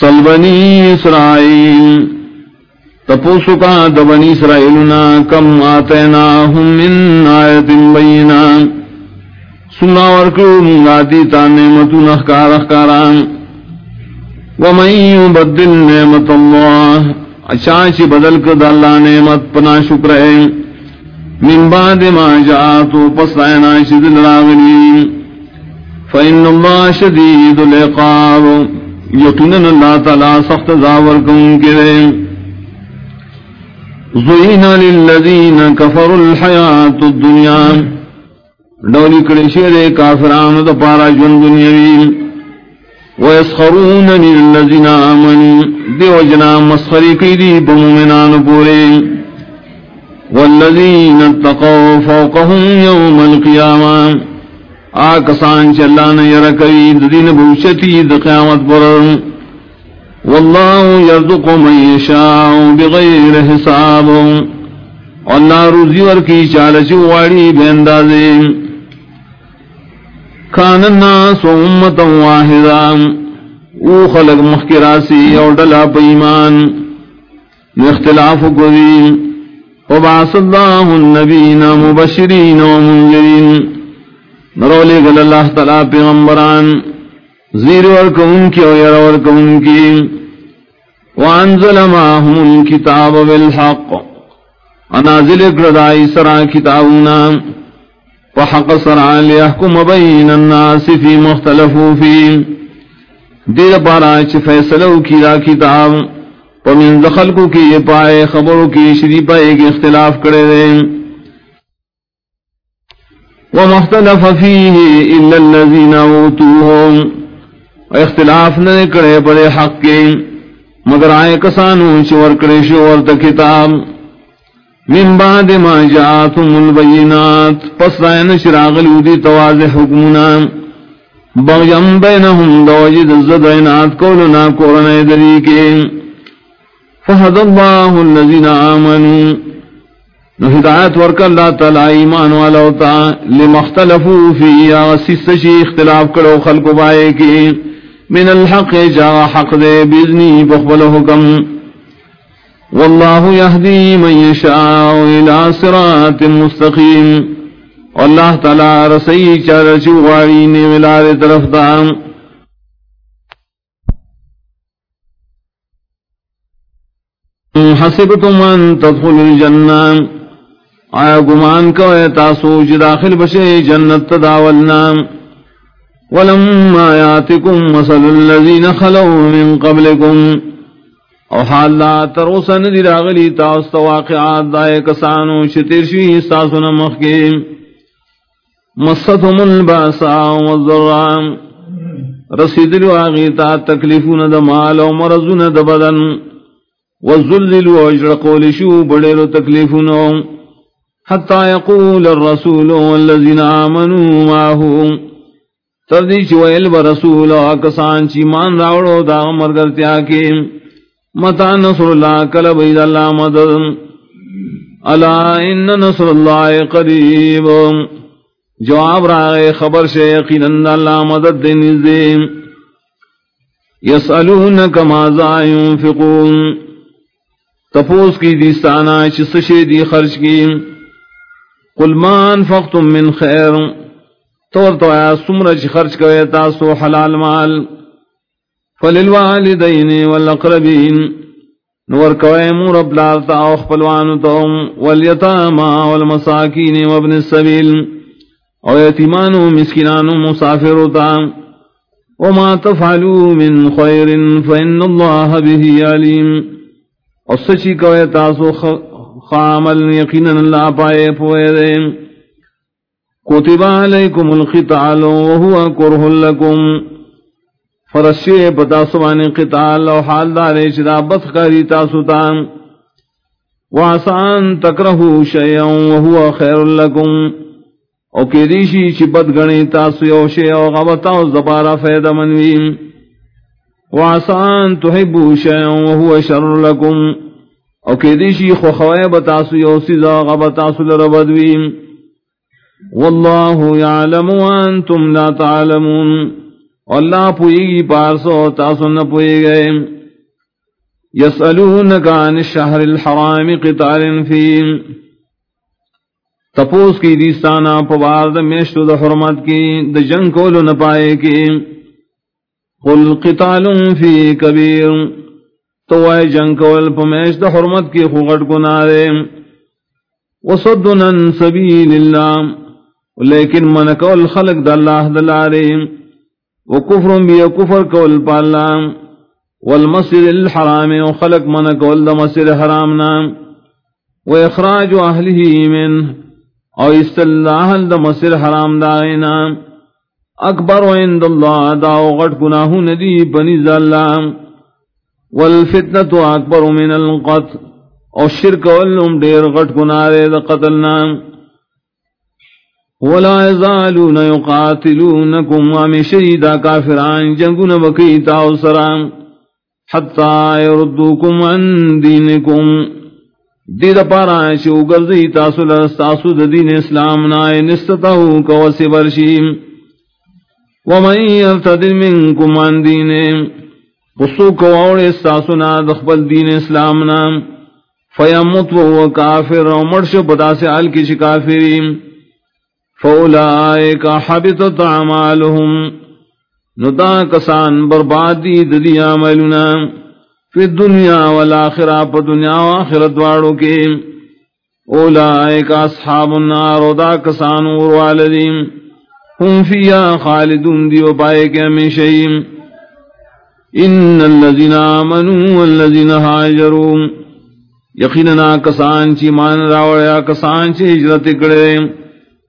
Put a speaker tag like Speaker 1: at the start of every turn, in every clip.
Speaker 1: سلبنی اسرائیل تپوسو کا دبنی اسرائیلنا کم آتینا ہم من آیت بینا سنا ورکو منگا دیتا نعمتو نخکار اخکاران۔ ومن یبدل نعمت اللہ، اچانچی بدل کد اللہ نعمت پنا شکر ہے۔ من بعد ما جاءتو پس آئینا شدل راغلی۔ فإن اللہ شدید العقاب۔ یقیناً اللہ تعالی سخت زاور کن کرے زین للذین کفروا الحیات الدنیا۔ ڈولی کڑی شیر کافران دا پارا جن دنیاوی ویسخرون للذین آمن دیو جنا مسخری کی دی بمومنان پورے۔ والذین اتقوا فوقهم یوم القیامہ آکسان چلانا یرکی دین بوشتی دا قیامت برر واللہ یرزق من یشاء بغیر حساب. اللہ روزی ورکی چالچ واری بیندازے کان الناس امتا واحدا. او خلق مخکراسی اور ڈلا پیمان اختلاف قدیم وبعث اللہ النبین مبشرین ومنجرین نرولے گل اللہ تعالیٰ پیغمبران، زیر ورکون کی او یر ورکون کی. وانزل ماہم الكتاب بالحق. انازل اکردائی سرا کتابنا وحق سرا لیحکم بین الناس فی مختلفو فی. دیر پارا چھ فیصلو کی دا کتاب. ومن دخل کو کی پائے خبروں کی شریف پائے کی اختلاف کرے دیں وما اختلف فيه إلا الذين أوتوهم. اختلاف نہ کرے بڑے حق کے، مگر آئے کسانو چور کرے شور کتاب. من بعد ما جاءتهم البينات پس رائن شراغ لودی تواضح حکمنا. بغیم بینہم دوجد الزدینات کولنا کورنا دری کے. فہد اللہ الذین آمنوا. نو ہدایت ورک اللہ تعالی ایمان والا ہوتا لمختلفو فی آسیس شی اختلاف کرو خلق بائے کی من الحق جا حق دے بیزنی بخبل حکم واللہ یهدی من یشاء الى صراط مستقیم اللہ تعالی رسی چار چوغاری نے ملار طرف دام حسبتم ان تدخل الجنہ آیا گمان کو اے تاسو جی داخل بشے جنت تداولنا؟ ولم آیاتکم مسل اللذین خلو من قبلکم. او حال لا تروسن دی راغلی تاست واقعات دائے کسانو شتر شوی ساسو نمخ کے. مستهم الباسا والذرام رسید الواغیتا تکلیفون دا مال و مرزون دا بدن. والذلل اجرقول شو بڑیرو تکلیفونو. حتى يقول الرسول والذين آمنوا معه. تردی چوئل برسول آکسان چی مان راوڑو دا مرگرتیا کے متا نصر اللہ کلب اید اللہ مدد. الا ان نصر اللہ قریب. جواب رائے خبر سے یقین اللہ مدد دے نزدے. یسألونک مازا ينفقون تفوس کی دیستانا چس شیدی خرچ کی. قل ما انفقتم من خیر۔ طور تو آیا سمرچ خرچ کوئے، تاسو حلال مال۔ فللوالدین والاقربین۔ نور کوئے مور ابلارتا اوخ پلوانتهم والیتاما والمساکین وابن السبیل۔ او یتیمان مسکنان مسافرتا وما تفعلوا من خیر فإن الله به علیم۔ اور سچی کوئے، تاسو خرچ خامل یقینا اللہ پائے پوئے دے۔ کتب علیکم القتال وهو کرہ لکم۔ فرشی پتا سوان قتال و حال دارے چدا بدخاری تاسوتان واسان تکرہو شیئا وهو خیر لکم۔ او کیریشی چی بد گنی تاسو یو شیئا غبتا و زبارا فید منویم واسان تحبو شیئا وهو شر لکم۔ او کہ دیشی خو خوائے بتاسو یو سزا غبتاسو لربدویم واللہ یعلم وانتم لا تعلمون. اللہ پوئی پارسو تاسو نہ پوئی گئے یسألونک عن الشہر الحرام قتال فیم تپوس کی دیستانا پوار دا میشتو دا حرمت کی دا جنگ کولو نپائے کی. قل قتال فی کبیر. تو اے جنگ کول پمیش دا حرمت کی خوغٹ کنارے وصدنا سبیل اللہ لیکن من کول خلق دا اللہ دلارے وکفر بی کفر کول پالا والمسجد الحرام وخلق من کول دا مسجد حرامنا واخراج اہلہ من، او استلاح دا مسجد حرام دائنا اکبر عند اللہ، دا غٹ گناہ ندی بنی اللہ۔ والفتنة اکبر من القتل. او شرک واللم دیر غٹ گناہ دا قتلنا ولا يزالون يقاتلونكم ومشيدا كافران جنگون بكيتا وسرام حتى يردوكم عن دينكم دید پارا شو گرزی تاسو لستاسو دین اسلام نائے نستتاو کوسی برشیم. ومن یرتد منکم عن دین قصو کوڑ استاسو دخبل دین اسلام نام. فیمت و کافر ومرش پتا سے آل کش کافریم فولائک حبتت عمالهم ندا کسان بربادی ددی عملنا فی الدنیا والآخرہ پا دنیا و آخرت وارو کے اولائک اصحاب النار دا کسان اوروالدیم ہم فیا خالدون دیو پائے کے ہمیشہیم ان اللذین آمنوا والذین حاجرون یقیننا کسان چی مان راوڑیا کسان چی ہجرت کریں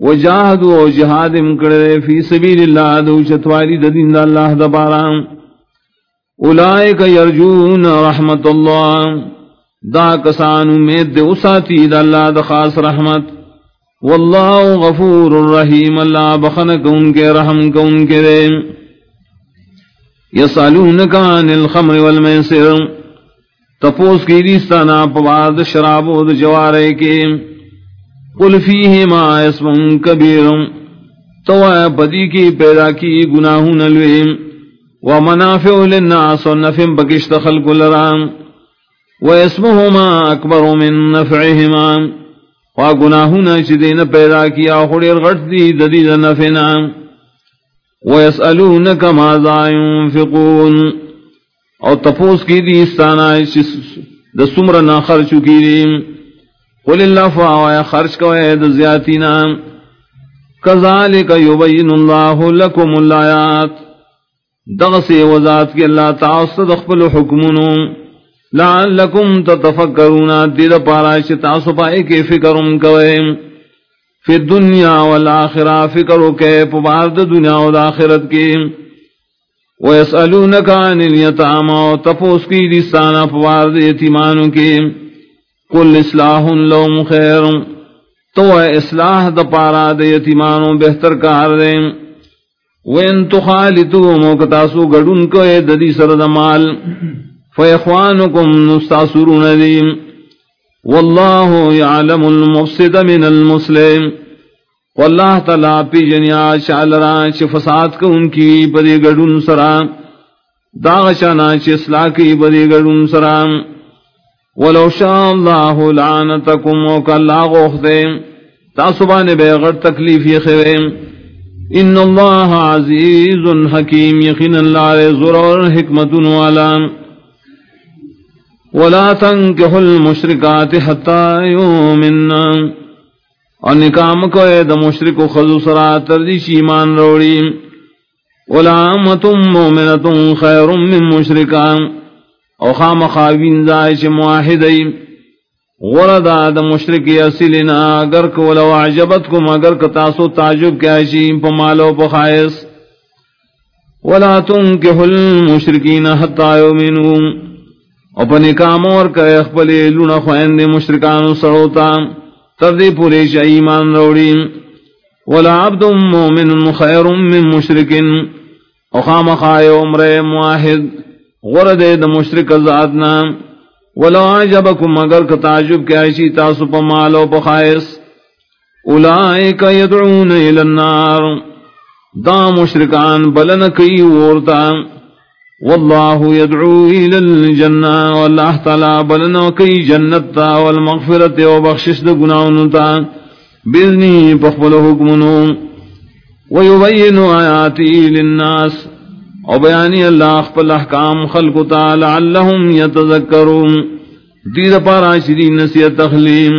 Speaker 1: وجاہدوا و جہاد مکڑے فی سبیل اللہ دو چتواری دین اللہ دبارا اولائک یرجون رحمت اللہ. دا کسان امید دے اساتی دا اللہ دا خاص رحمت. واللہ غفور الرحیم، اللہ بخنک ان کے رحم کا ان کے دے. یسالونک عن الخمر والمیسر. تپوس کی ریستانا پواد شراب و جوارے کے. قل فیہما اسم کبیر. تو پدی کی پیدا کی گناہ نلویم ومنافع للناس ونفع بکشت خلق لرام واسمهما اکبر من نفعهما وگناہنا چدین پیدا کیا خڑیر غٹ دی ددید نفعنا ویسألونک ماذا ينفقون او تپوس کی دی استانا د سمرنا خرچو کی دیم قل اللہ فاوائے خرچ کو اید زیادینا کذالک یبین اللہ لکم اللیات دغس وزاد کی اللہ تعاصد اخبل حکمنو لعلکم تتفکرون۔ دید پارا پاراش تاسو پائے کے فکرم کوئے۔ فی الدنیا والآخرہ فکرو کے پبارد دنیا والآخرت کی۔ ویسألونک عن الیتاما تپوس کی دستانا پبارد یتیمانوں کی۔ کل اصلاح لهم خیر۔ تو اصلاح د پارا د یتیمانو بہتر کار دیں وین تو خالتو موکتاسو گڑن کو ددی سرد مال۔ فیخوانکم نستاسرون دیم واللہ یعلم المفسد من المسلم۔ واللہ تعالی پی جنیا شالرا چ فساد کو ان کی بدی گڑن سرا۔ داغ چانا چ اصلاح کی بدی گڑن سرا۔ ولو شاء الله لعنتكم وكلا غخذ تاسبان بغیر تکلیف یہ يخوين ان الله عزيز حكيم يقين الله زرور حكمت والا۔ ولا تنكحوا المشركات حتى يؤمنن اور نکام کو اے دا مشرک و خضو سرا تردیش ایمان روڑی۔ ولا امتم مومنتم خیر من مشرکان۔ او خام خاوین زائش معاہدی غردا دا مشرک اصلنا اگر کو لو عجبتکم اگر کتاسو تعجب کیا شیم پا مالو پا خائص ولا تنکح المشرکین حتی یومنون او پا نکام اور کا اخبلی لون خوین دے مشرکانو سروتا۔ تردی پوریش ایمان روڑین ولا عبد مومن خیر من مشرکن او خام خائے عمر معاہد. غرد د مشرک ذاتنا. ولو عجبکم اگر کا تعجب کیا ایسی تاسو پا مال و پا خائص اولائک یدعون الى النار. دا مشرکان بلن کئی وورتا واللہ یدعو الى الجنہ واللہ تعالی بلن کئی جنتا والمغفرت و بخشش دا گناونتا بذنی پخبل حکمنو ویبین آیاتی للناس. و بیانی اللہ اخبر احکام خلقتا لعلہم یتذکرون دید پارا شدین نسیت تخلیم